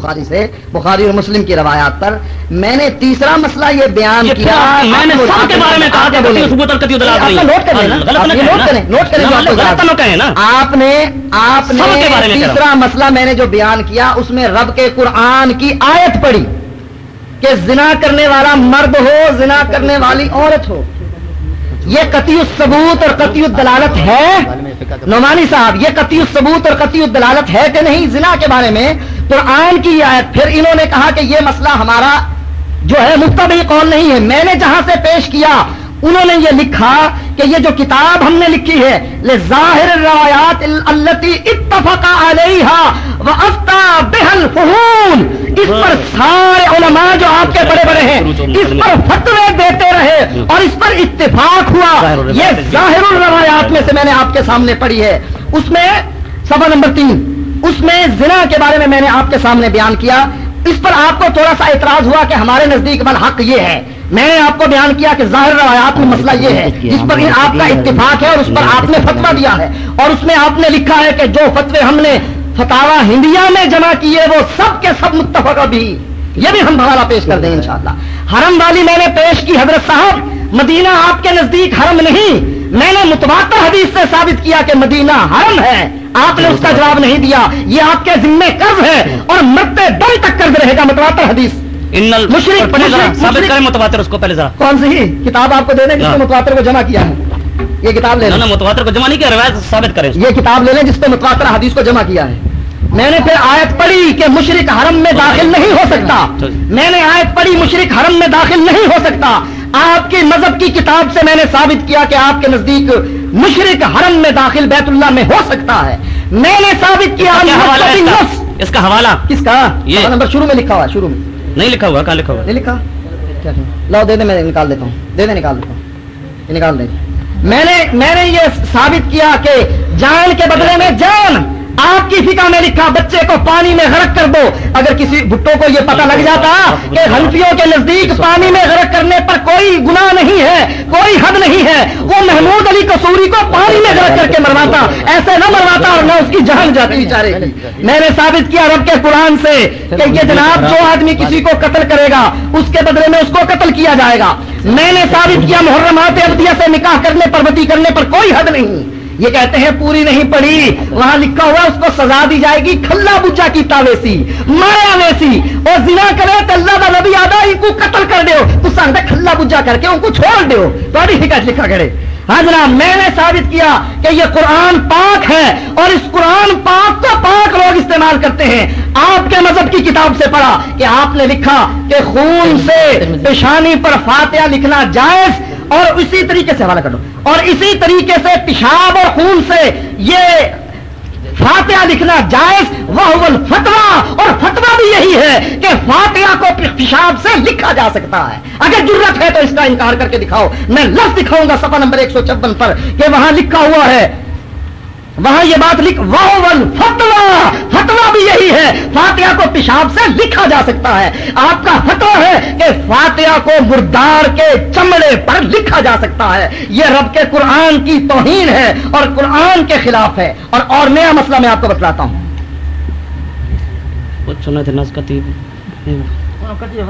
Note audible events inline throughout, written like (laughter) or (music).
بخاری سے بخاری اور مسلم کی روایات پر۔ میں نے تیسرا مسئلہ یہ بیان کیا میں نے سب کے بارے میں کہا ثبوت دلالت نوٹ کریں آپ نوٹ۔ کریں نوٹ کریں نے آپ نے تیسرا مسئلہ میں نے جو بیان کیا اس میں رب کے قرآن کی آیت پڑھی کہ زنا کرنے والا مرد ہو زنا کرنے والی عورت ہو۔ یہ قطعی الثبوت اور قطعی الدلالت ہے۔ نعمانی صاحب یہ قطعی الثبوت اور قطعی الدلالت ہے کہ نہیں؟ زنا کے بارے میں قرآن کی یہ آیت، پھر انہوں نے کہا کہ یہ مسئلہ ہمارا جو ہے مقتبی قول نہیں ہے۔ میں نے جہاں سے پیش کیا، انہوں نے یہ لکھا کہ یہ جو کتاب ہم نے لکھی ہے ظاہر روایات التی اتفق علیہ وافتا بہل فہول اس پر سارے علماء جو آپ کے بڑے بڑے ہیں، اس پر فتوے دیتے رہے اور اس پر اتفاق ہوا۔ یہ ظاہر الروایات میں سے میں نے آپ کے سامنے پڑھی ہے۔ اس میں سبا نمبر تین۔ اس میں زنا کے بارے میں میں نے آپ کے سامنے بیان کیا۔ اس پر آپ کو تھوڑا سا اعتراض ہوا کہ ہمارے نزدیک بل حق یہ ہے۔ میں نے آپ کو بیان کیا کہ ظاہر روایات میں مسئلہ یہ ہے۔ جس پر آپ کا اتفاق ہے اور اس پر آپ نے فتوا دیا ہے۔ اور اس میں آپ نے لکھا ہے کہ جو فتوے ہم نے فتوا ہندیا میں جمع کیے وہ سب کے سب متفق بھی یہ بھی ہم حوالہ پیش کر دیں انشاءاللہ۔ حرم والی میں نے پیش کی حضرت صاحب، مدینہ آپ کے نزدیک حرم نہیں۔ میں نے متواتر حدیث سے ثابت کیا کہ مدینہ حرم ہے۔ آپ نے اس کا جواب نہیں دیا یہ آپ کے ذمے قرض ہے اور مرتے دم تک قرض رہے گا متواتر حدیث۔ ثابت کریں متواتر اس کو پہلے ذرا۔ کون سی کتاب آپ کو دے دیں جس ہاں۔ پہ متواتر کو جمع کیا ہے؟ یہ کتاب لے لیں۔ متواتر کو جمع نہیں کیا روایت ثابت کریں۔ یہ کتاب لے لیں جس پہ متواتر حدیث کو جمع کیا ہے۔ میں نے پھر آیت پڑھی کہ مشرق حرم میں داخل نہیں ہو سکتا۔ میں نے آیت پڑھی مشرق حرم میں داخل نہیں ہو سکتا۔ آپ کے مذہب کی کتاب سے میں نے ثابت کیا کہ آپ کے نزدیک مشرق حرم میں داخل بیت اللہ میں ہو سکتا ہے۔ میں نے ثابت کیا اس کا؟ حوالہ کس کا؟ یہ۔ نمبر شروع میں لکھا ہوا شروع میں۔ نہیں لکھا ہوا کہاں لکھا ہوا نہیں لکھا؟ لاؤ دے دے میں نکال دیتا ہوں۔ دے دے نکال دیتا ہوں۔ نکال دیں۔ میں نے میں نے یہ ثابت کیا کہ جان کے بدلے میں جان۔ آپ کی فکا میں لکھا، بچے کو پانی میں غرق کر دو۔ اگر کسی بھٹو کو یہ پتہ لگ جاتا کہ ہنفیوں کے نزدیک پانی میں غرق کرنے پر کوئی گناہ نہیں ہے، کوئی حد نہیں ہے، وہ محمود علی قصوری کو پانی میں غرق کر کے مرواتا۔ ایسے نہ مرواتا اور نہ اس کی جان جاتی۔ بیچارے میں نے ثابت کیا رب کے قرآن سے کہ یہ جناب جو آدمی کسی کو قتل کرے گا، اس کے بدلے میں اس کو قتل کیا جائے گا۔ میں نے ثابت کیا محرمات ابدیہ سے نکاح کرنے پر وتی کرنے پر کوئی حد نہیں۔ یہ کہتے ہیں پوری نہیں پڑی۔ وہاں لکھا ہوا اس کو سزا دی جائے گی کھلا بجا کی تاویسی۔ ماریا ویسی۔ اور زنا کرے تو اللہ کا نبی آدھا ان کو قتل کر دیو تو سانتا کھلا بجا کر کے ان کو چھوڑ دیو بڑی حکایت لکھا کرے۔ ہاں جناب، میں نے ثابت کیا کہ یہ قرآن پاک ہے اور اس قرآن پاک کو پاک لوگ استعمال کرتے ہیں۔ آپ کے مذہب کی کتاب سے پڑھا کہ آپ نے لکھا کہ خون سے پیشانی پر فاتحہ لکھنا جائز اور اسی طریقے سے حوالہ کر دو۔ اور اسی طریقے سے پیشاب اور خون سے یہ فاتحہ لکھنا جائز وہ فتوا اور فتوا بھی یہی ہے کہ فاتحہ کو پیشاب سے لکھا جا سکتا ہے۔ اگر ضرورت ہے تو اس کا انکار کر کے دکھاؤ۔ میں لفظ دکھاؤں گا سفا نمبر ایک سو چھپن پر کہ وہاں لکھا ہوا ہے۔ وہاں یہ بات لکھ فتوا فتوا بھی یہی ہے فاتحہ کو پیشاب سے لکھا جا سکتا ہے۔ آپ کا فتوا ہے کہ فاتحہ کو مردار کے چمڑے پر لکھا جا سکتا ہے۔ یہ رب کے قرآن کی توہین ہے اور قرآن کے خلاف ہے۔ اور اور نیا مسئلہ میں آپ کو بتلاتا ہوں۔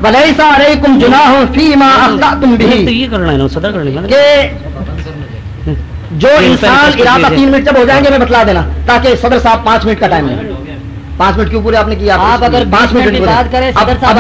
ولیسا علیکم جناح فیما اخطأتم تو به یہ کرنا ہے نا صدر کرنے کا کہ جو انسان ارادہ تین منٹ جب ہو جائیں گے میں بتلا دینا تاکہ صدر صاحب پانچ منٹ کا ٹائم ہے۔ پانچ منٹ کیوں پورے آپ نے کیا؟ آپ اگر پانچ منٹ کی بات کریں صدر صاحب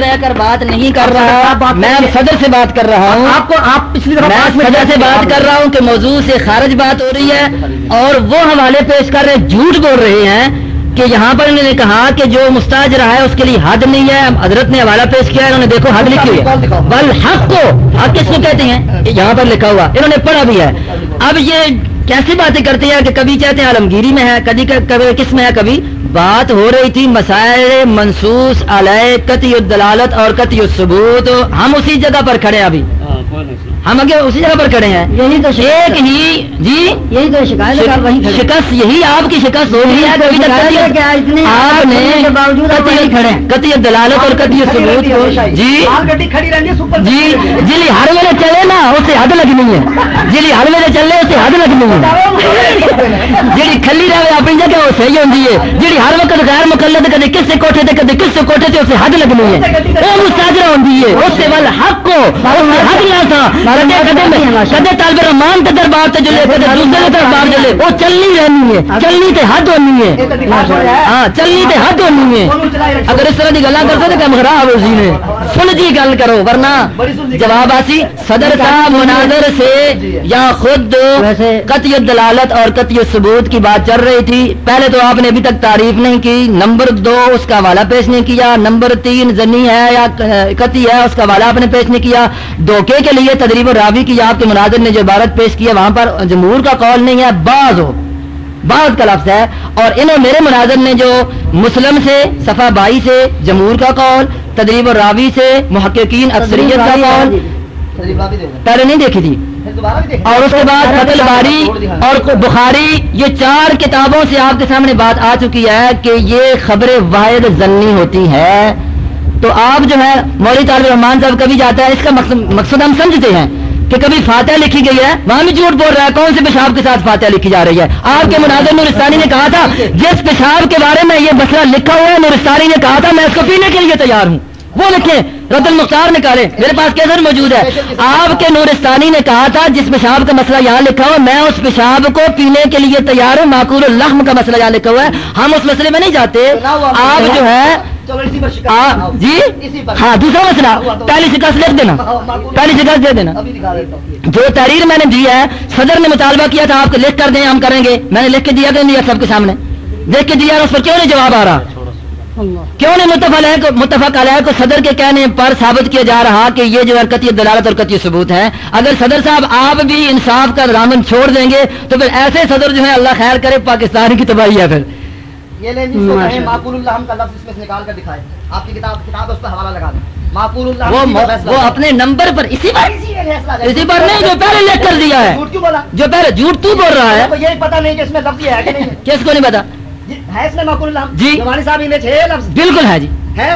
رہ کر بات نہیں کر رہا۔ میں صدر سے بات کر رہا ہوں۔ آپ کو آپ پچھلی دفعہ میں پانچ منٹ سے بات کر رہا ہوں کہ موضوع سے خارج بات ہو رہی ہے اور وہ حوالے پیش کر رہے ہیں جھوٹ بول رہے ہیں۔ کہ یہاں پر انہوں نے کہا کہ جو مستاجر ہے اس کے لیے حد نہیں ہے حضرت نے حوالہ پیش کیا ہے انہوں نے دیکھو حد لکھی ہوئی ہے۔ بل حق کو حق کس کو کہتے ہیں؟ یہاں پر لکھا ہوا انہوں نے پڑھا بھی ہے۔ اب یہ کیسی باتیں کرتے ہیں کہ کبھی کہتے ہیں عالمگیری میں ہے کبھی کبھی کس میں ہے؟ کبھی بات ہو رہی تھی مسائل منصوص علیہ قطعی الدلالت اور قطعی الثبوت۔ ہم اسی جگہ پر کھڑے ہیں ابھی۔ ہم آگے اسی جگہ پر کھڑے ہیں۔ یہی تو ایک ہی جی؟ یہی تو شکایت شکست یہی آپ کی شکست ہو رہی ہے۔ آپ نے کھڑے قطعی دلالت اور قطعی ثبوت جی؟ جی جلی ہر ویلے چلے نا اسے حد لگنی ہے۔ جلی ہر ویلے چلے اسے حد لگنی ہے۔ جی کھلی رہے اپنی جگہ وہ صحیح ہوتی ہے۔ جی ہر وقت غیر مقلد کدے کس سے کوٹھے تے کدے کس سے کوٹھے تے اسے حد لگنی ہے۔ وہ مستاجرہ ہوتی ہے۔ اس سے ول حق کو حد نہ تھا۔ کدے کدے طالب رحمان کے دربار تے جلے کدے دوسرے کے دربار جلے وہ چلنی رہنی ہے چلنی تے حد ہونی ہے۔ ہاں چلنی تے حد ہونی ہے۔ اگر اس طرح کی گلا کرتے تو کم خراب ہو سی نے سن جی گل کرو ورنہ جواب آسی صدر صاحب مناظر سے یا خود قطعی دلالت اور قطعی ثبوت کی بات چل رہی تھی۔ پہلے تو آپ نے ابھی تک تعریف نہیں کی۔ نمبر دو اس کا حوالہ پیش نہیں کیا۔ نمبر تین زنی ہے یا قطعی ہے اس کا حوالہ آپ نے پیش نہیں کیا۔ دھوکے کے لیے تدریب و راوی کی آپ کے مناظر نے جو عبارت پیش کی ہے وہاں پر جمہور کا قول نہیں ہے بعض ہو۔ بعض کا لفظ ہے۔ اور انہوں میرے مناظر نے جو مسلم سے صفحہ بائی سے جمہور کا قول تدریب و راوی سے محققین اکثریت کا قول پہلے نہیں دیکھی تھی۔ اور اس کے بعد فتل باری اور بخاری یہ چار کتابوں سے آپ کے سامنے بات آ چکی ہے کہ یہ خبر واحد زنی ہوتی ہے۔ تو آپ جو ہے مولوی طالب رحمان صاحب کبھی جاتا ہے اس کا مقصد مقصد ہم سمجھتے ہیں کہ کبھی فاتحہ لکھی گئی ہے وہاں بھی جھوٹ بول رہا ہے کون سے پیشاب کے ساتھ فاتحہ لکھی جا رہی ہے؟ آپ کے مناظر نورستانی نے کہا تھا جس پیشاب کے بارے میں یہ مسئلہ لکھا ہوا ہے نورستانی نے کہا تھا میں اس کو پینے کے لیے تیار ہوں۔ وہ لکھیں رد المختار نکالے میرے پاس کیسر موجود ہے؟ آپ کے نورستانی نے کہا تھا جس پیشاب کا مسئلہ یہاں لکھا ہوا میں اس پیشاب کو پینے کے لیے تیار ہوں معقول الحم کا مسئلہ یہاں لکھا ہوا ہے۔ ہم اس مسئلے میں نہیں جاتے۔ آپ جو ہے جی؟ ہاں دوسرا مسئلہ پہلی شکست لکھ دینا۔ پہلی شکست دے دینا۔ جو تحریر میں نے دی ہے صدر نے مطالبہ کیا تھا آپ کو لکھ کر دیں ہم کریں گے۔ میں نے لکھ کے دیا کہ نہیں سب کے سامنے۔ لکھ کے دیا اس پر کیوں نہیں جواب آ رہا؟ کیوں نہیں متفق متفق علیہ کو صدر کے کہنے پر ثابت کیا جا رہا کہ یہ جو حرکتی دلالت اور قطعی ثبوت ہے۔ اگر صدر صاحب آپ بھی انصاف کا رامن چھوڑ دیں گے تو پھر ایسے صدر جو ہے اللہ خیر کرے پاکستان کی تباہی ہے پھر۔ یہ لیں جی معقول اللہ کا لفظ اس میں سے نکال کر دکھائے آپ کی کتاب کتاب اس پر حوالہ لگا دیں۔ معقول اللہ وہ اپنے نمبر پر اسی پر اسی پر نہیں جو پہلے لکھ کر دیا ہے۔ جھوٹ کیوں بولا؟ جو پہلے جھوٹ تو بول رہا ہے۔ یہ نہیں کہ اس میں لفظ ہے کہ نہیں (laughs) کس کو نہیں پتا ہے اس میں معقول اللہ جی۔ ہمارے صاحب میں چھ لفظ بالکل ہے جی۔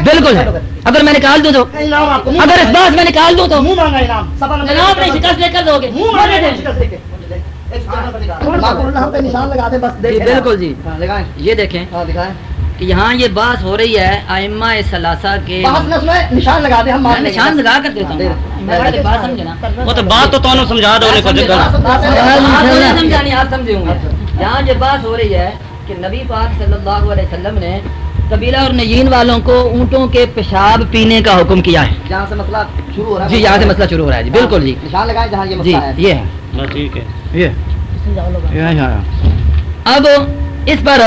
بالکل ہے۔ اگر میں نکال دوں تو کو اگر اس بات میں نکال دوں تو منہ مانگا انعام۔ جناب نے شکست لے کر دو گے۔ منہ مانگا انعام، شکست لے کے۔ معقول اللہ پہ نشان لگا دے بس جی دیکھیں۔ بالکل جی۔ ہاں لگائیں۔ یہ دیکھیں ہاں دکھائیں کہ یہاں یہ بات ہو رہی ہے ائمہ ثلاثہ کے نشان لگا دے ہم۔ نشان لگا کر دیتا ہوں۔ وہ تو بات تو تمہیں سمجھا دو آپ انہیں نہیں سمجھانی آپ سمجھے۔ ہوں گے یہاں یہ بات ہو رہی ہے کہ نبی پاک صلی اللہ علیہ وسلم نے قبیلہ اور نجین والوں کو اونٹوں کے پیشاب پینے کا حکم کیا ہے۔ جہاں سے مسئلہ شروع ہو رہا ہے۔ جی یہاں سے مسئلہ شروع ہو رہا ہے۔ جی بالکل جی۔ نشان لگائیں جہاں یہ جی مسئلہ ہے۔ یہ ہے۔ ٹھیک ہے۔ اب اس پر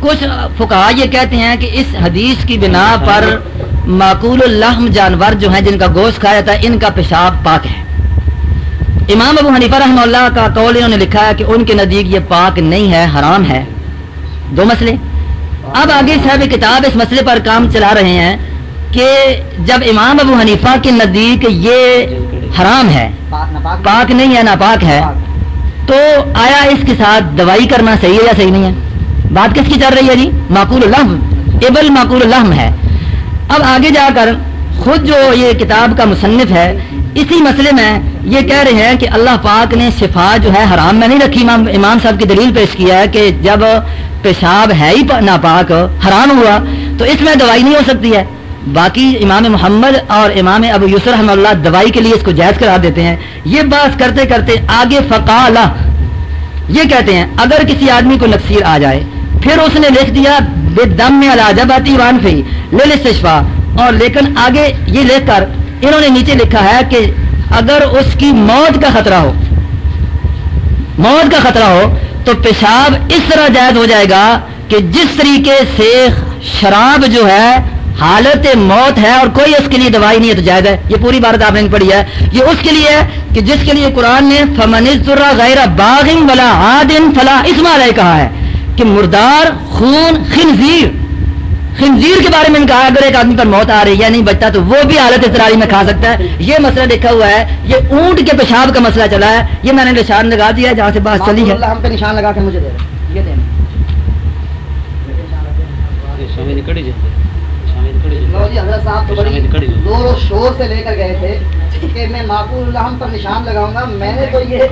کچھ فقہا یہ کہتے ہیں کہ اس حدیث کی بنا پر معقول الحم جانور جو ہیں جن کا گوشت کھایا جاتا ہے، ان کا پیشاب پاک ہے۔ امام ابو حنیفہ رحمہ اللہ کا قول انہوں نے لکھا ہے کہ ان کے نزدیک یہ پاک نہیں ہے، حرام ہے۔ دو مسئلے۔ اب آگے صاحب کتاب اس مسئلے پر کام چلا رہے ہیں کہ جب امام ابو حنیفہ کے نزدیک یہ حرام ہے پاک پاک نہیں ہے، ناپاک ہے تو آیا اس کے ساتھ دوائی کرنا صحیح ہے یا صحیح نہیں ہے؟ بات کس کی چل رہی ہے جی؟ معقول الحم ابل معقول الحم ہے۔ اب آگے جا کر خود جو یہ کتاب کا مصنف ہے، اسی مسئلے میں یہ کہہ رہے ہیں کہ اللہ پاک نے شفا جو ہے حرام میں نہیں رکھی۔ امام امام صاحب کی دلیل پیش کیا ہے کہ جب پیشاب ہے ہی ناپاک، حرام ہوا، تو اس میں دوائی نہیں ہو سکتی ہے۔ باقی امام محمد اور امام ابو یوسر رحمہ اللہ دوائی کے لیے اس کو جائز کرا دیتے ہیں۔ یہ بات کرتے کرتے آگے فقالہ، یہ کہتے ہیں، اگر کسی آدمی کو نقصیر آ جائے، پھر اس نے لکھ دیا، بے دم میں علاجب آتی وان فی لے استشفا۔ اور لیکن آگے یہ لکھ کر، انہوں نے نیچے لکھا ہے کہ اگر اس کی موت کا خطرہ ہو، موت کا خطرہ ہو، تو پیشاب اس طرح جائز ہو جائے گا کہ جس طریقے سے شراب جو ہے حالت موت ہے اور کوئی اس کے لیے دوائی نہیں ہے تو جائز ہے۔ یہ پوری بات آپ نے پڑھی ہے۔ یہ اس کے لیے ہے کہ جس کے لیے قرآن نے فمن غیر باغن ولا عادن فلا اسما علیہ کہا ہے کہ مردار خون خنزیر خنزیر کے بارے میں کہا اگر ایک آدمی پر موت آ رہی ہے نہیں بچتا تو وہ بھی حالت اضطراری میں کھا سکتا ہے۔ یہ مسئلہ دیکھا ہوا ہے۔ یہ اونٹ کے پیشاب کا مسئلہ چلا ہے۔ یہ میں نے نشان لگا دیا ہے جہاں سے بات چلی ہے۔ ہم پہ نشان لگا کے مجھے دے یہ دینا لو جی حضرت صاحب تو بڑی زور و شور سے لے کر گئے تھے کہ میں معقول الحم پر نشان لگاؤں گا۔ میں نے تو یہ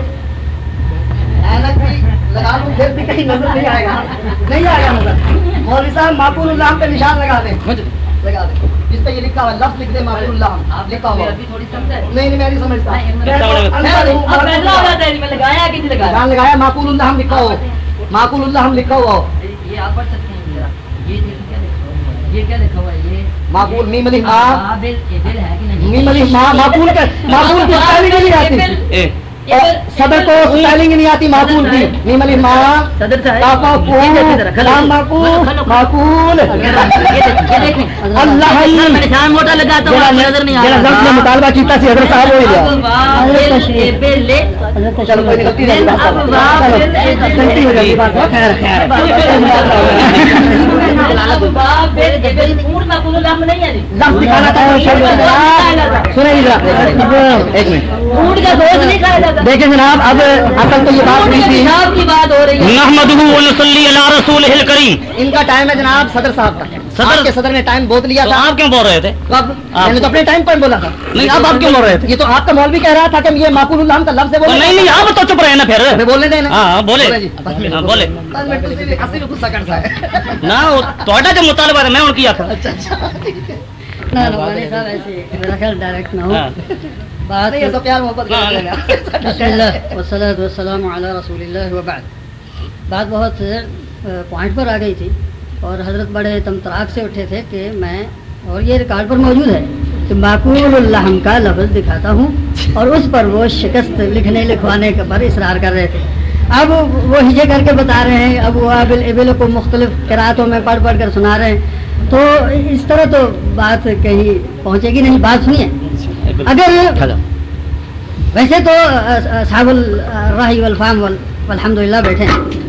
اینک بھی لگا لوں پھر بھی کہیں نظر نہیں آئے گا۔ نہیں آئے گا نظر۔ مولوی صاحب معقول الحم پہ نشان لگا دیں۔ لگا دیں۔ جس پہ یہ لکھا ہوا ہے، لفظ لکھ دیں معقول الحم لکھا ہوا۔ نہیں نہیں میں نہیں سمجھتا نشان لگایا معقول الحم لکھا ہوا معقول الحم لکھا ہوا۔ ہو معقول میم علی ماں میم علی معقول کا معقول کی نہیں آتی صدر کو اسپیلنگ نہیں آتی معقول کی میم علی ماں صدر صاحب معقول معقول اللہ نشان موٹا لگاتا ہوں نظر نہیں آ میں مطالبہ کیتا سی حضرت صاحب ہوئی گیا نہیں نہیں جی دیکھیں جناب اب اصل تو یہ بات ہوئی تھی کی بات ہو رہی ہے رسولہ الکریم ان کا ٹائم ہے جناب صدر صاحب کا صدر- آپ کے صدر نے ٹائم بہت لیا تھا۔ آپ کیوں بول رہے تھے؟ اب میں نے تو اپنے ٹائم پر بولا تھا۔ نہیں اب آپ کیوں بول رہے تھے؟ یہ تو آپ کا مولوی کہہ رہا تھا کہ یہ معقول اللہ کا لفظ ہے نہیں نہیں آپ تو چپ رہے نا پھر۔ ہمیں بولنے دینا ہاں ہاں، بولے۔ جی۔ ہاں بولے۔ کرتا ہے۔ نہ تھوڑا جو مطالبہ ہے میں ان کی آخر اچھا اچھا۔ میرا خیال ڈائریکٹ نہ ہو۔ ہاں۔ بات نہیں ایسا پیار محبت ہاں۔ کرنے لگا بسم اللہ والصلاة والسلام علی رسول اللہ وبعد۔ بات بہت پوائنٹ پر آ گئی تھی۔ اور حضرت بڑے تمتراک سے اٹھے تھے کہ میں اور یہ ریکارڈ پر موجود ہے کہ معقول الحم کا لفظ دکھاتا ہوں اور اس پر وہ شکست لکھنے لکھوانے کے پر اصرار کر رہے تھے۔ اب وہ ہجے کر کے بتا رہے ہیں اب وہ ابل ابل کو مختلف قراتوں میں پڑھ پڑھ کر سنا رہے ہیں۔ تو اس طرح تو بات کہیں پہنچے گی نہیں بات سنیے۔ اگر ویسے تو صاحب الراہی والفام والحمد للہ بیٹھے ہیں۔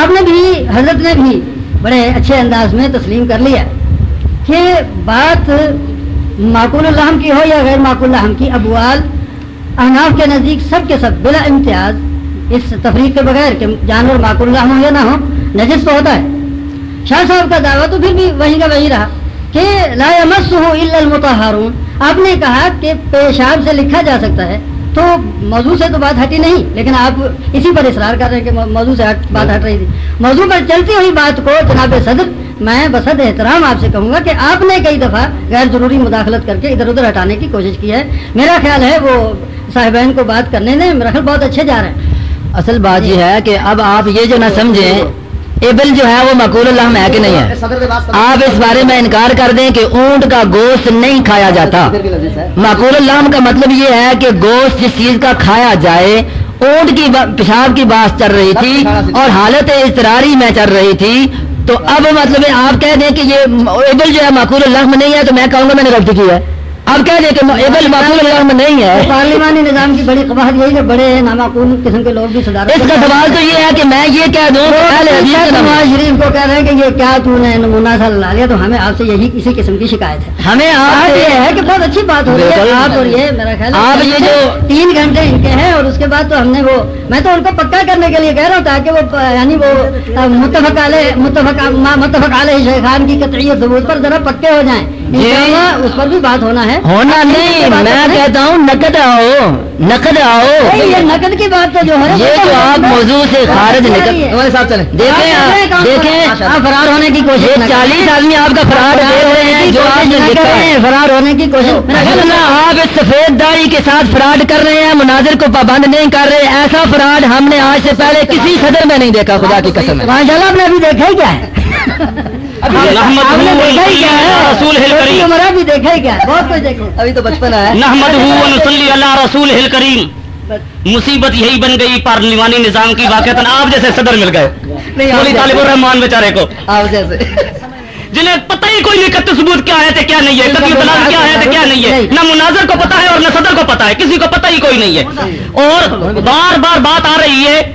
آپ نے بھی، حضرت نے بھی بڑے اچھے انداز میں تسلیم کر لیا کہ بات معقول الحم کی ہو یا غیر معقول الحم کی، ابوال احناف کے نزدیک سب کے سب بلا امتیاز، اس تفریق کے بغیر کہ جانور معقول الحم ہو یا نہ ہو، نجس تو ہوتا ہے۔ شاہ صاحب کا دعویٰ تو پھر بھی وہیں کا وہی رہا کہ لا يمسه الا المطهرون آپ نے کہا کہ پیشاب سے لکھا جا سکتا ہے تو موضوع سے تو بات ہٹی نہیں لیکن آپ اسی پر اصرار کر رہے ہیں کہ موضوع سے بات ہٹ رہی تھی۔ موضوع پر چلتی ہوئی بات کو جناب صدر میں بسد احترام آپ سے کہوں گا کہ آپ نے کئی دفعہ غیر ضروری مداخلت کر کے ادھر ادھر ہٹانے کی کوشش کی ہے۔ میرا خیال ہے وہ صاحبین کو بات کرنے دیں۔ میرا خیال بہت اچھے جا رہے ہیں۔ اصل بات یہ ہے کہ اب آپ یہ جو نہ سمجھیں ایبل جو ہے وہ مقول اللہ ہے کہ نہیں ہے؟ آپ اس بارے میں انکار کر دیں کہ اونٹ کا گوشت نہیں کھایا جاتا۔ معقول اللہ کا مطلب یہ ہے کہ گوشت جس چیز کا کھایا جائے، اونٹ کی پیشاب کی بات چل رہی تھی اور حالت اضطراری میں چل رہی تھی۔ تو اب مطلب آپ کہہ دیں کہ یہ ایبل جو ہے معقول اللہ میں نہیں ہے، تو میں کہوں گا میں نے غلطی کی ہے۔ اب کہہ دیں کہ ایبل معقول اللہ میں نہیں ہے۔ پارلیمانی نظام کی بڑی قباحت یہی ہے بڑے نامعقول قسم کے لوگ بھی صدارت اس کا سوال تو یہ ہے کہ میں یہ کہہ دوں نواز شریف کو کہہ رہے ہیں کہ یہ کیا تو نے نمونہ سا لا لیا تو ہمیں آپ سے یہی اسی قسم کی شکایت ہے۔ ہمیں آپ یہ ہے کہ بہت اچھی بات ہو رہی ہے آپ اور یہ میرا خیال آپ یہ جو تین گھنٹے ان کے ہیں اور اس کے بعد تو ہم نے وہ میں تو ان کو پکا کرنے کے لیے کہہ رہا ہوں تاکہ وہ یعنی وہ متفق علیہ متفق متفق علیہ شیخان کی قطعیت ثبوت پر ذرا پکے ہو جائیں۔ اس پر بھی بات ہونا ہے۔ ہونا نہیں میں کہتا ہوں نقد آؤ نقد آؤ۔ یہ نقد کی بات تو جو ہے یہ جو آپ موضوع سے خارج نکل ہمارے ساتھ چلیں۔ دیکھیں دیکھیں آپ فرار ہونے کی کوشش چالیس آدمی آپ کا فرار دیکھ رہے ہیں جو آپ نے لکھا ہے۔ فرار ہونے کی کوشش آپ اس سفید داڑھی کے ساتھ فراڈ کر رہے ہیں مناظر کو پابند نہیں کر رہے ایسا فراڈ ہم نے آج سے پہلے کسی صدر میں نہیں دیکھا خدا کی قسم ہے۔ ماشاء اللہ آپ نے ابھی دیکھا ہی کیا ہے۔ رسول بھی کیا؟ بہت کچھ ابھی تو بچپن ہے و نصلی علی رسول الکریم مصیبت یہی بن گئی پارلیمانی نظام کی واقعہ آپ جیسے صدر مل گئے۔ طالب الرحمان بیچارے کو۔ آپ جیسے۔ جنہیں پتہ ہی کوئی نہیں کہ ثبوت کیا ہے تھے کیا نہیں ہے کبھی دلال کیا ہے تھے کیا نہیں ہے۔ نہ مناظر کو پتا ہے اور نہ صدر کو پتا ہے کسی کو پتہ ہی کوئی نہیں ہے۔ اور بار بار بات آ رہی ہے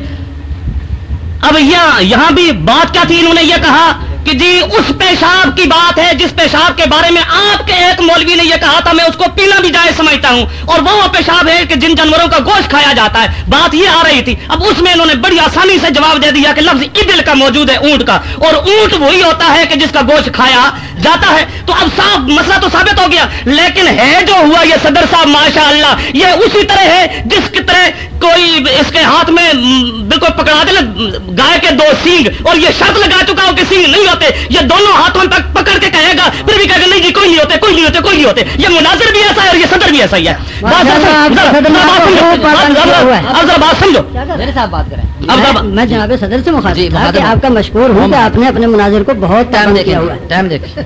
اب یہاں یہاں بھی بات کیا تھی انہوں نے یہ کہا کہ جی اس پیشاب کی بات ہے، جس پیشاب کے بارے میں آپ کے ایک مولوی نے یہ کہا تھا، میں اس کو پینا بھی جائز سمجھتا ہوں۔ اور وہ پیشاب ہے کہ جن جانوروں کا گوشت کھایا جاتا ہے۔ بات یہ آ رہی تھی۔ اب اس میں انہوں نے بڑی آسانی سے جواب دے دیا کہ لفظ ابل کا موجود ہے، اونٹ کا۔ اور اونٹ وہی ہوتا ہے کہ جس کا گوشت کھایا جاتا ہے۔ تو اب صاحب مسئلہ تو ثابت ہو گیا۔ لیکن ہے جو ہوا یہ صدر صاحب ماشاء اللہ یہ اسی طرح ہے جس کی طرح کوئی اس کے ہاتھ میں بالکل پکڑا دے گائے کے دو سینگ اور یہ شرط لگا چکا ہو کہ سینگ نہیں ہوتے یہ دونوں ہاتھوں میں پکڑ کے کہے گا پھر بھی کہے گا نہیں جی کوئی نہیں ہوتے کوئی نہیں ہوتے کوئی نہیں ہوتے یہ مناظر بھی ایسا ہے اور یہ صدر بھی ایسا ہی ہے۔ اب ذرا بات سمجھو میرے ساتھ بات کریں۔ اب ذرا میں جناب صدر سے مخاطب جی، کہ۔ آپ کا مشکور ہوں کہ آپ نے اپنے مناظر کو بہت ٹائم کیا ہوا ہے۔ ٹائم دیکھیں۔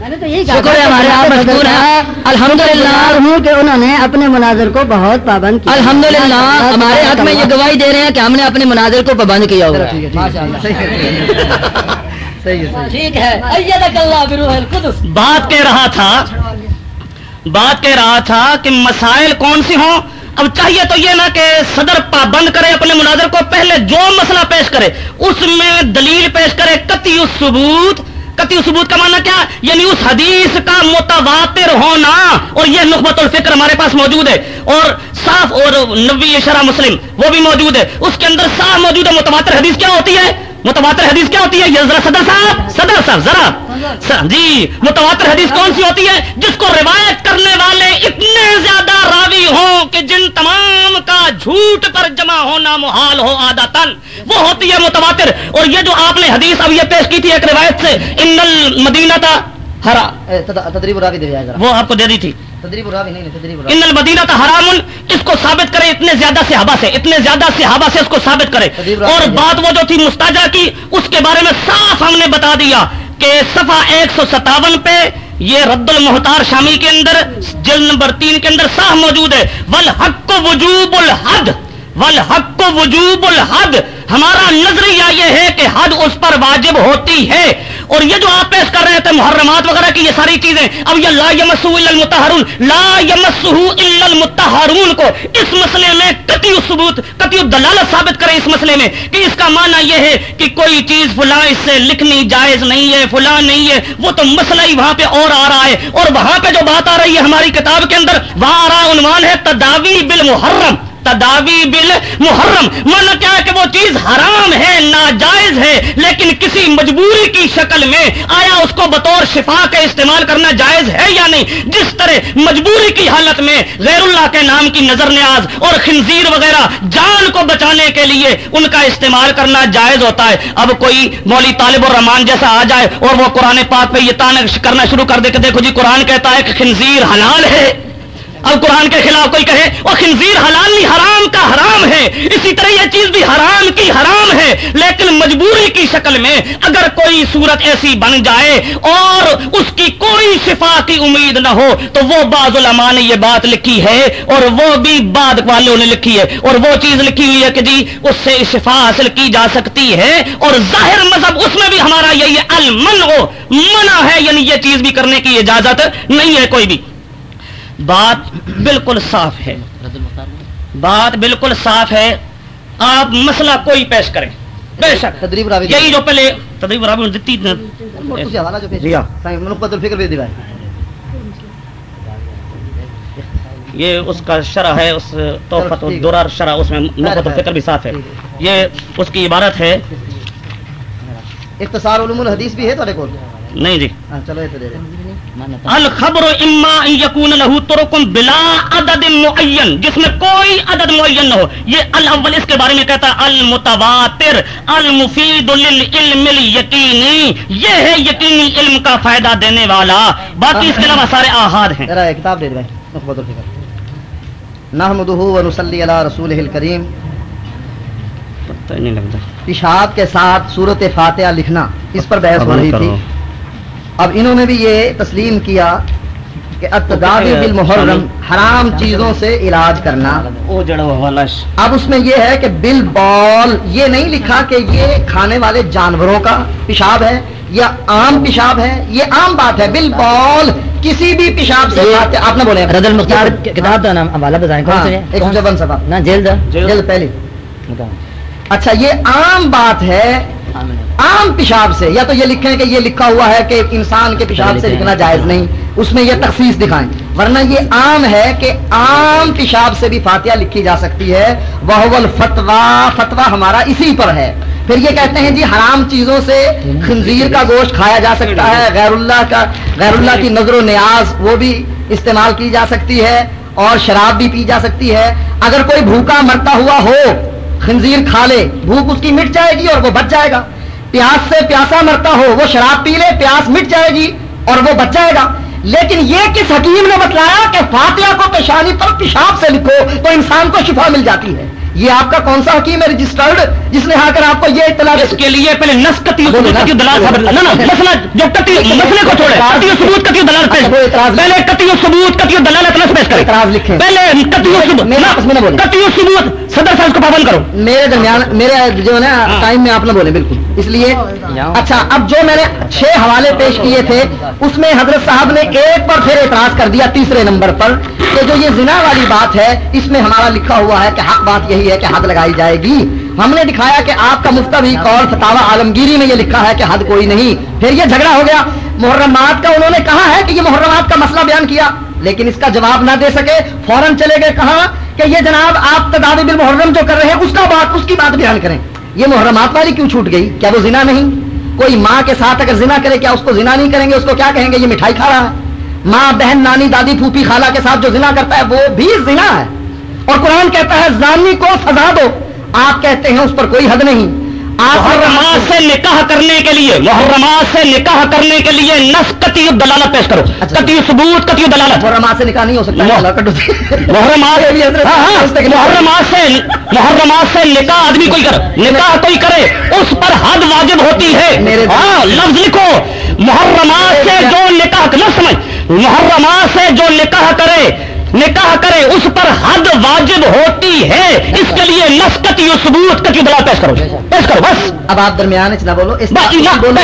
میں نے تو یہی کہا شکر ہے ہمارے آپ مشکور ہیں۔ الحمدللہ۔ ہوں کہ انہوں نے اپنے مناظر کو بہت پابند کیا۔ الحمدللہ۔ ہمارے حق میں یہ گواہی دے رہے ہیں کہ ہم نے اپنے مناظر کو پابند کیا ہوا ٹھیک ہے، بات کہہ رہا تھا بات کہہ رہا تھا کہ مسائل کون سی ہوں؟ اب چاہیے تو یہ نا کہ صدر پابند کرے اپنے مناظر کو پہلے جو مسئلہ پیش کرے اس میں دلیل پیش کرے کتی ثبوت قطعی ثبوت کا معنی کیا؟ یعنی اس حدیث کا متواتر ہونا۔ اور یہ نخبت الفکر ہمارے پاس موجود ہے۔ اور صاف اور نبی شرح مسلم وہ بھی موجود ہے۔ اس کے اندر صاف موجود ہے متواتر حدیث کیا ہوتی ہے؟ متواتر حدیث کیا ہوتی ہے؟ یہ ذرا صدر صاحب صدر صاحب ذرا۔ جی متواتر حدیث کون سی ہوتی ہے؟ جس کو روایت کرنے والے اتنے زیادہ راوی ہوں کہ جن تمام کا جھوٹ پر جمع ہونا محال ہو آدھا تن وہ ہوتی ہے متواتر۔ اور یہ جو آپ نے حدیث اب یہ پیش کی تھی ایک روایت سے ان المدینہ تھا ہرا۔ تدریب ذرا وہ آپ کو دے دی تھی۔ ان المدینہ حرام اس کو ثابت کرے اتنے زیادہ صحابہ سے اتنے زیادہ صحابہ سے اس کو ثابت کرے۔ اور۔ بات وہ جو تھی مستاجہ کی اس کے بارے میں صاف ہم نے بتا دیا کہ صفحہ ایک سو ستاون پہ یہ رد المحتار شامی کے اندر جلد نمبر تین کے اندر صاف موجود ہے۔ والحق وجوب الحد والحق وجوب الحد۔ ہمارا نظریہ یہ ہے کہ حد اس پر واجب ہوتی ہے۔ اور یہ جو آپ پیش کر رہے تھے محرمات وغیرہ کی یہ ساری چیزیں، اب یہ لا یمسو الا المتحرون، لا یمسو الا المتحرون کو اس مسئلے میں قطعی ثبوت، قطعی دلالت ثابت کرے اس مسئلے میں کہ اس کا معنی یہ ہے کہ کوئی چیز فلاں اس سے لکھنی جائز نہیں ہے، فلاں نہیں ہے، وہ تو مسئلہ ہی وہاں پہ اور آ رہا ہے۔ اور وہاں پہ جو بات آ رہی ہے ہماری کتاب کے اندر، وہاں آ رہا عنوان ہے تداوی بالمحرم۔ تداوی بل محرم۔ مانا کیا ہے کہ وہ چیز حرام ہے، ناجائز ہے، لیکن کسی مجبوری کی شکل میں آیا اس کو بطور شفا کا استعمال کرنا جائز ہے یا نہیں؟ جس طرح مجبوری کی حالت میں غیر اللہ کے نام کی نظر نیاز اور خنزیر وغیرہ جان کو بچانے کے لیے ان کا استعمال کرنا جائز ہوتا ہے۔ اب کوئی مولی طالب الرحمان جیسا آ جائے اور وہ قرآن پاک پہ یہ تانے کرنا شروع کر دے کہ دیکھو جی قرآن کہتا ہے کہ خنزیر حلال ہے۔ اب قرآن کے خلاف کوئی کہے، وہ خنزیر حلال نہیں، حرام کا حرام ہے۔ اسی طرح یہ چیز بھی حرام کی حرام ہے۔ لیکن مجبوری کی شکل میں اگر کوئی صورت ایسی بن جائے اور اس کی کوئی شفا کی امید نہ ہو، تو وہ بعض علماء نے یہ بات لکھی ہے اور وہ بھی بعد والوں نے لکھی ہے۔ اور وہ چیز لکھی ہوئی ہے کہ جی اس سے شفا حاصل کی جا سکتی ہے اور ظاہر مذہب اس میں بھی ہمارا یہی المن ہو منع ہے یعنی یہ چیز بھی کرنے کی اجازت نہیں ہے کوئی بھی۔ بات بالکل صاف ہے۔ بات بالکل صاف ہے۔ آپ مسئلہ کوئی پیش کریں۔ بے شک۔ تدریب راوی یہی جو پہلے تدریب رابع نے دیتی پیش جی ہاں۔ یہ اس کا شرح ہے اس توفت۔ درار شرح اس میں نقط الفکر بھی صاف ہے۔ یہ اس کی عبارت ہے۔ اختصار علوم الحدیث بھی ہے کو نہیں جی۔ ہاں چلو یہ تو دے دیں۔ الخبر اما یکون له طرق بلا عدد معین جس میں کوئی عدد معین نہ ہو۔ یہ الاول اس کے بارے میں کہتا ہے المتواتر المفید للعلم الیقینی۔ یہ ہے یقینی علم کا فائدہ دینے والا۔ باقی اس کے علاوہ سارے آہاد ہیں۔ ذرا کتاب دے دیں۔ نخبت الفکر نحمدہ و نصلی علی رسولہ الکریم۔ پتہ ہی نہیں لگتا۔ پیشاب کے ساتھ صورت فاتحہ لکھنا اس پر بحث ہو رہی تھی۔ اب انہوں نے بھی یہ تسلیم کیا کہ اتدابی بالمحرم حرام چیزوں سے علاج کرنا۔ اب اس میں یہ ہے کہ بل بال یہ نہیں لکھا کہ یہ کھانے والے جانوروں کا پیشاب ہے یا عام پیشاب ہے یہ عام بات ہے۔ بل بال کسی بھی پیشاب سے آپ نے بولے۔ رد المختار کتاب کا نام حوالہ بتائیں کون ہاں، سے نہ جیل جلد پہلے اچھا یہ عام بات ہے عام پیشاب سے یا تو یہ لکھیں کہ یہ لکھا ہوا ہے کہ انسان کے پیشاب سے لکھنا جائز نہیں اس میں یہ تخصیص دکھائیں۔ ورنہ یہ عام ہے کہ عام پیشاب سے بھی فاتحہ لکھی جا سکتی ہے۔ وہ فتوا فتوا ہمارا اسی پر ہے۔ پھر یہ کہتے ہیں جی حرام چیزوں سے خنزیر کا گوشت کھایا جا سکتا ہے غیر اللہ کا غیر اللہ کی نظر و نیاز وہ بھی استعمال کی جا سکتی ہے اور شراب بھی پی جا سکتی ہے۔ اگر کوئی بھوکا مرتا ہوا ہو خنزیر کھا لے، بھوک اس کی مٹ جائے گی اور وہ بچ جائے گا۔ پیاس سے پیاسا مرتا ہو، وہ شراب پی لے، پیاس مٹ جائے گی اور وہ بچ جائے گا۔ لیکن یہ کس حکیم نے بتلایا کہ فاتحہ کو پیشانی پر پیشاب سے لکھو تو انسان کو شفا مل جاتی ہے؟ یہ آپ کا کون سا حکیم ہے رجسٹرڈ جس نے آ کر آپ کو یہ اطلاع اس کے لیے پہلے نس۔ دلال نہ مسئلہ جو کتی مسئلے کو چھوڑے کتی ثبوت دلال پیش اعتراض نہیں۔ پہلے کتی ثبوت کتی دلالت نس پیش کرے اعتراض لکھیں پہلے کتی ثبوت میں نہ بولیں۔ کتی ثبوت صدر صاحب کو پابند کرو میرے درمیان میرے جو ہے نا ہاں۔ ٹائم میں آپ نہ بولے بالکل اس لیے اچھا اب جو میں نے چھ حوالے پیش کیے تھے اس میں حضرت صاحب نے ایک پر پھر اعتراض کر دیا تیسرے نمبر پر کہ جو یہ زنا والی بات ہے اس میں ہمارا لکھا ہوا ہے کہ حق بات یہی ہے کہ حد لگائی جائے گی۔ ہم نے دکھایا کہ آپ کا مفتا بھی قول فتوا عالمگیری میں یہ لکھا ہے کہ حد کوئی نہیں۔ پھر یہ جھگڑا ہو گیا۔ محرمات کا انہوں نے کہا ہے کہ یہ محرمات کا مسئلہ بیان کیا، لیکن اس کا جواب نہ دے سکے۔ فوراً چلے گئے کہا کہ یہ جناب آپ تدابی بالمحرم جو کر رہے ہیں، اس کا بات، اس کی بات بیان کریں۔ یہ محرمات والی کیوں چھوٹ گئی؟ کیا وہ زنا نہیں؟ کوئی ماں کے ساتھ اگر زنا کرے، کیا اس کو زنا نہیں کریں گے؟ اس کو کیا کہیں گے؟ یہ مٹھائی کھا رہا ہے۔ ماں، بہن، نانی، دادی، پھوپھی، خالہ کے ساتھ جو زنا کرتا ہے، وہ بھی زنا ہے۔ اور قرآن کہتا ہے زانی کو سزا دو. آپ کہتے ہیں اس پر کوئی حد نہیں. آپ محرمات سے نکاح کرنے کے لیے محرمات سے نکاح کرنے کے لیے نس کتی دلالت پیش کرو۔ اچھا۔ کتی ثبوت کتی دلالت۔ محرمات سے نکاح نہیں ہو سکتا۔ محرمات (laughs) ہاں، ہاں، محرمات سے محرمات سے نکاح آدمی کوئی کرے نکاح کوئی کرے اس پر حد واجب ہوتی ہے۔ ہاں لفظ لکھو۔ محرمات سے جو نکاح نہ سمجھ۔ محرمات سے جو نکاح کرے نکاح کرے اس پر حد واجب ہوتی ہے۔ اس کے لیے نس کتی ثبوت کتی دلا پیش کرو۔ پیش کرو بس۔ اب آپ درمیان نہ بولو اس بات کرو۔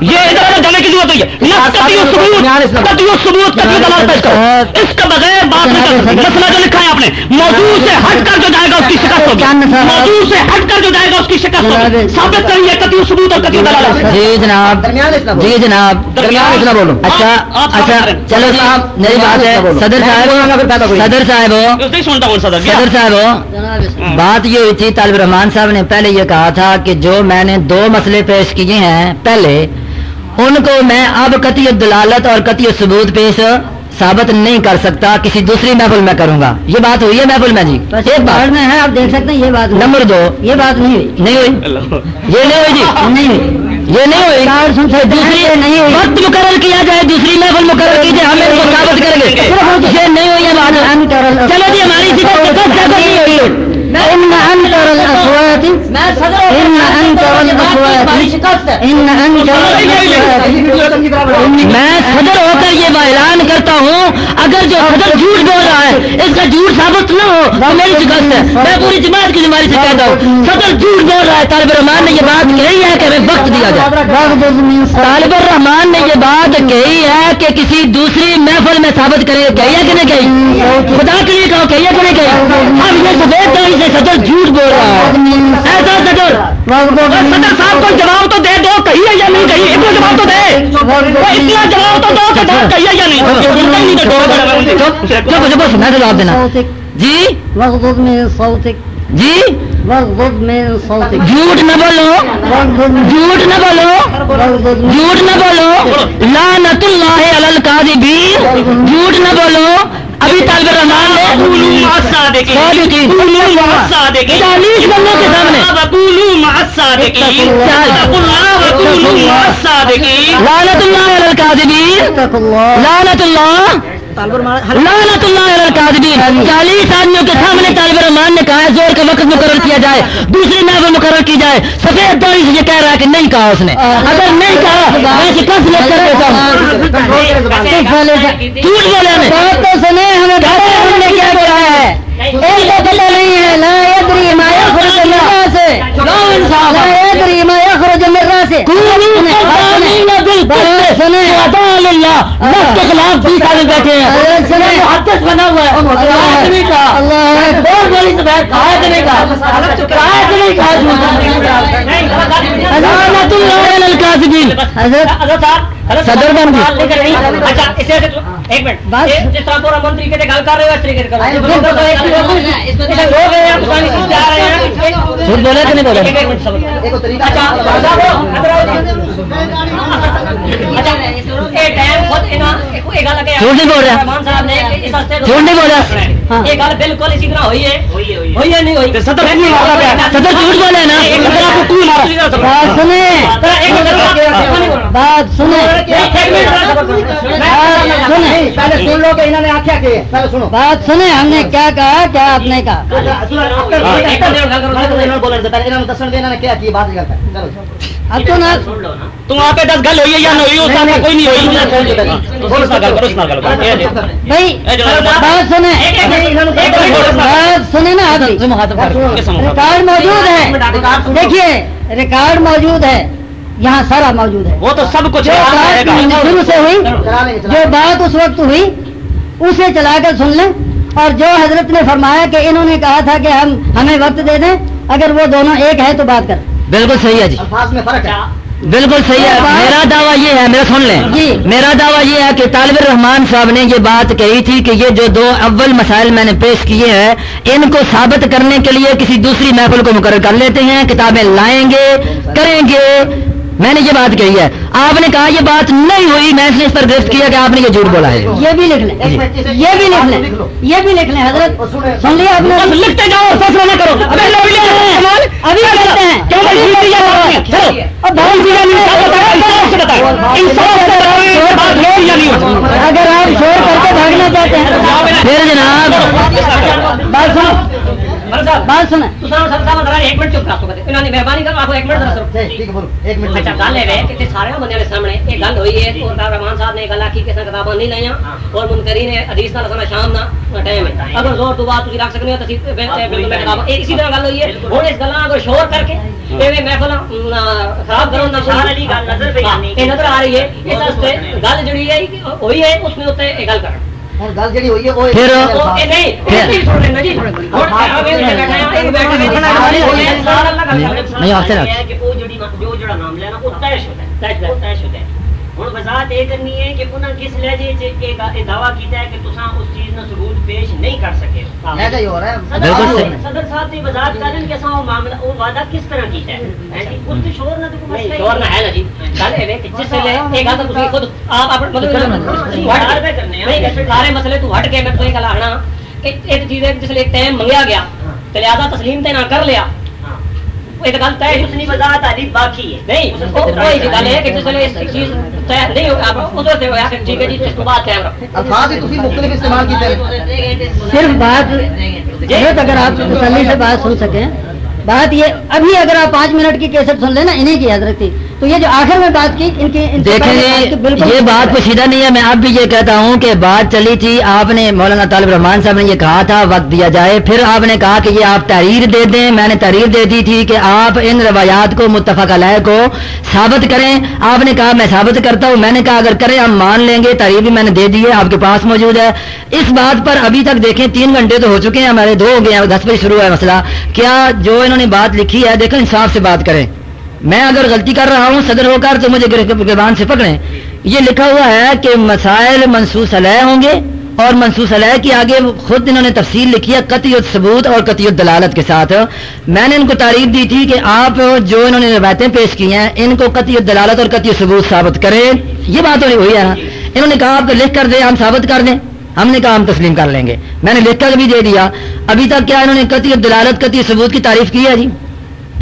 یہ جانے کی ضرورت نہیں ہے۔ نس کتی ثبوت کتی ثبوت کتی دلا پیش کرو۔ اس کے بغیر بات نہیں کر سکتے مسئلہ جو لکھا ہے آپ نے موضوع سے ہٹ کر جو جائے گا اس کی شکست ہوگی۔ موضوع سے ہٹ کر جو جائے گا اس کی شکست ہوگی۔ ثابت کریے کتی ثبوت اور کتی دلالت۔ جی جناب جی جناب درمیان نہ بولو اچھا آپ اچھا کریں۔ چلو صاحب میری بات ہے صدر صاحب صدر صاحب نہیں سنتا ہوں صدر؟ صاحب بات یہ ہوئی تھی طالب رحمان صاحب نے پہلے یہ کہا تھا کہ جو میں نے دو مسئلے پیش کیے ہیں پہلے ان کو میں اب قطعی دلالت اور قطعی ثبوت پیش ثابت نہیں کر سکتا کسی دوسری محفل میں کروں گا۔ یہ بات ہوئی ہے محفل میں؟ جی ایک بات۔ میں ہے آپ دیکھ سکتے ہیں یہ بات نمبر دو۔ یہ بات نہیں ہوئی۔ نہیں ہوئی۔ یہ نہیں ہوئی جی۔ نہیں ہوئی۔ یہ نہیں ہوئی دوسری نہیں وقت مقرر کیا جائے دوسری محفل مقرر کی جائے ہم اس کو ثابت کریں گے یہ نہیں ہوئی ہے بات چلو جی ہماری نہیں ہوئی میں صدر ہو کر یہ اعلان کرتا ہوں اگر جو صدر جھوٹ بول رہا ہے اس کا جھوٹ ثابت نہ ہو تو میری شکست ہے۔ میں پوری جماعت کی ذمہ سے کہتا ہوں صدر جھوٹ بول رہا ہے طالب الرحمان نے یہ بات کہی ہے کہ ہمیں وقت دیا جائے۔ طالب الرحمان نے یہ بات کہی ہے کہ کسی دوسری محفل میں ثابت کرے کہی ہے کہ نہیں کہی؟ خدا کے لیے کہو کہی ہے کہ نہیں کہی؟ اب یہ سفید سے صدر جھوٹ بول رہا ہے۔ صدر صاحب کو جواب تو دے دو کہی ہے یا نہیں اتنا جواب تو دے۔ اتنا جواب تو دو کہ بات کہی ہے یا نہیں؟ میں جواب دینا۔ جی؟ واغضض من صوتك جی؟ جھوٹ نہ بولو۔ جھوٹ نہ بولو۔ جھوٹ نہ بولو۔ لعنت اللہ علی جھوٹ نہ بولو۔ ابھی طالب الصادقين. لعنت اللہ. لعنت اللہ. لعنت اللہ علی الکاذبین چالیس آدمیوں کے سامنے طالب الرحمان نے کہا ہے زور کا وقت مقرر کیا جائے دوسری محفل مقرر کی جائے۔ سفید داڑھی سے یہ کہہ رہا ہے کہ نہیں کہا اس نے۔ اگر نہیں کہا میں شکست لے کر دیتا ہوں جھوٹ بولے میں بات تو سنے ہمیں ہم نے کیا ہے؟ ایک کو پتہ نہیں ہے لا يدري ما يخرج من راسه لا يدري ما يخرج من راسه كونوا قوامين کے خلاف آدمی بیٹھے ہیں محدث بنا ہوا ہے بہت بڑی سفید حضرت صدر بن۔ اچھا اسے ایک منٹ جس طرح پورا منتری کے گل کر رہے ہو اس طریقے سے کرو جھوٹ بولے کہ نہیں بولے اچھا صاحب ادھر آؤ جی۔ اچھا یہ ٹائم خود انہاں یہ گل کہ جھوٹ نہیں بول رہا۔ رحمان صاحب نے اس واسطے جھوٹ نہیں بول رہا۔ ہاں۔ یہ گل بالکل اسی طرح ہوئی ہے ہوئی ہے نہیں ہوئی صدر نہیں مارا پیا۔ صدر جھوٹ بولے نا۔ ایک منٹ آپ کو کیوں مارا بات سنیں ایک منٹ بات سنیں نہیں پہلے سن لو کہ انہوں نے آخیا کہ پہلے سنو بات سنیں ہم نے کیا کہا کیا آپ نے کہا دسن دینا نے کیا کی بات کرتا ہے چلو تم آپ دس گل ہوئی ہے یا نہیں اس میں کوئی نہیں ہوئی۔ نا۔ ریکارڈ موجود ہے۔ دیکھیے ریکارڈ موجود ہے۔ یہاں سارا موجود ہے۔ وہ تو سب کچھ شروع سے ہوئی چلا لیں گے چلا جو بات اس وقت ہوئی اسے چلا کر سن لیں۔ اور جو حضرت نے فرمایا کہ انہوں نے کہا تھا کہ ہم ہمیں وقت دے دیں اگر وہ دونوں ایک ہے تو بات کر بالکل صحیح ہے جی۔ الفاظ میں فرق ہے۔ بالکل صحیح ہے۔ میرا دعویٰ یہ ہے میرا سن لیں۔ جی۔ میرا دعویٰ یہ ہے کہ طالب الرحمان صاحب نے یہ بات کہی تھی کہ یہ جو دو اول مسائل میں نے پیش کیے ہیں ان کو ثابت کرنے کے لیے کسی دوسری محفل کو مقرر کر لیتے ہیں کتابیں لائیں گے کریں گے۔ میں نے یہ بات کہی ہے۔ آپ نے کہا یہ بات نہیں ہوئی میں نے اس پر گرفت کیا کہ آپ نے یہ جھوٹ بولا ہے۔ یہ بھی لکھ لیں۔ یہ بھی لکھ لیں۔ یہ بھی لکھ لیں حضرت۔ سن لیا آپ نے؟ لکھتے جاؤ فیصلہ نہ کرو۔ ابھی کرتے ہیں۔ بہت اگر آپ شور کر کے بھاگنا چاہتے ہیں پھر جناب بات سنو۔ بات سنیں ایک منٹ چپ رکھو انہوں نے مہربانی کرو آپ ایک منٹ ذرا سنو ٹھیک ٹھیک بولو ایک منٹ اچھا گل ہے کہ سارے بندے سامنے یہ گل ہوئی ہے اور رحمان صاحب نے گل آخی کہ کتاباں نہیں لائیاں اور منکری نے حدیث کا لسنا شام کا ٹائم ہے اگر زور تو بعد رکھ سکتے ہو اسی طرح گل ہوئی ہے اس اگر شور کر کے ایویں محفل خراب کرو یہ نظر آ رہی ہے اس واسطے گل جڑی ہے ہوئی ہے اس میں گل جی نہیں آپ سے ہن وضاحت یہ کرنی ہے کہ انہاں کس لہجے دعویٰ کیتا ہے کہ تساں اس چیز نہ ثبوت پیش نہیں کر سکے۔ ہو میں کہی ہو رہا ہے۔ صدر بالکل۔ صدر صاحب نے وضاحت کر دیں کہ اساں وہ معاملہ وہ وعدہ کس طرح کیتا ہے؟ ہیں جی؟ اس تے شور نہ تو کوئی مسئلہ نہیں ہی شور نہ ہے نا جی۔ گل ہے کہ جس ویلے یہ گل تو تسی خود آپ اپنے مطلب ہٹ کے کرنے ہیں۔ نہیں سارے مسئلے تو ہٹ کے میں تمہیں گل آخنا کہ ایک چیز ہے جس ویلے ٹائم منگیا گیا تو لہٰذا تسلیم تے نہ کر لیا۔ ایک گل طے اس نے وضاحت ابھی باقی ہے۔ نہیں وہ وہی گل ہے کہ جس ویلے اس چیز طے نہیں ہوئی۔ آپ ادھر سے ہوا کہ ٹھیک ہے جی اس کو الفاظ تسی مختلف استعمال کیتے ہیں۔ صرف بات اگر آپ تسلی سے بات سن سکیں۔ بات یہ ابھی اگر آپ پانچ منٹ کی کیسٹ سن لینا انہیں کی حضرت تھی تو یہ جو آخر میں بات کی ان کی دیکھیں جی بالکل یہ بات پوشیدہ نہیں ہے میں اب بھی یہ کہتا ہوں کہ بات چلی تھی آپ نے مولانا طالب رحمان صاحب نے یہ کہا تھا وقت دیا جائے۔ پھر آپ نے کہا کہ یہ آپ تحریر دے دیں میں نے تحریر دے دی تھی کہ آپ ان روایات کو متفق علیہ کو ثابت کریں۔ آپ نے کہا میں ثابت کرتا ہوں میں نے کہا اگر کریں ہم مان لیں گے تحریر بھی میں نے دے دی ہے آپ کے پاس موجود ہے۔ اس بات پر ابھی تک دیکھیں تین گھنٹے تو ہو چکے ہیں ہمارے دو ہو گئے ہیں دس بجے شروع ہے مسئلہ۔ کیا جو انہوں نے بات لکھی ہے دیکھیں انصاف سے بات کریں۔ میں اگر غلطی کر رہا ہوں، صدر ہو کر تو مجھے گربان سے پکڑیں۔ یہ لکھا ہوا ہے کہ مسائل منصوص علیہ ہوں گے اور منصوص علیہ کی آگے خود انہوں نے تفصیل لکھی ہے قطعی ثبوت اور قطعی دلالت کے ساتھ۔ میں نے ان کو تعریف دی تھی کہ آپ جو انہوں نے روایتیں پیش کی ہیں، ان کو قطعی دلالت اور قطعی ثبوت ثابت کریں۔ یہ بات ہونی ہوئی ہے۔ نا انہوں نے کہا، آپ لکھ کر دیں، ہم ثابت کر دیں۔ ہم نے کہا، ہم تسلیم کر لیں گے۔ میں نے لکھ کر بھی دے دیا۔ ابھی تک کیا انہوں نے قطعی دلالت، قطعی ثبوت کی تعریف کی ہے جی؟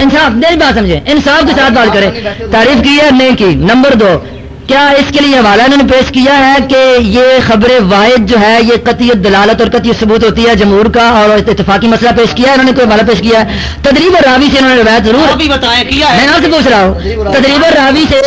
انصاف میری بات سمجھیں؟ انصاف کے ساتھ بات کریں۔ تعریف کی ہے نہیں کی۔ نمبر دو کیا اس کے لیے حوالہ انہوں نے پیش کیا ہے کہ یہ خبر واحد جو ہے یہ قطعی دلالت اور قطعی ثبوت ہوتی ہے جمہور کا اور اتفاقی مسئلہ پیش کیا ہے انہوں نے کوئی حوالہ پیش کیا ہے؟ تدریب اور راوی سے انہوں نے روایت ضرور بتائیں کیا میں آپ سے پوچھ رہا ہوں۔ تدریب اور راوی سے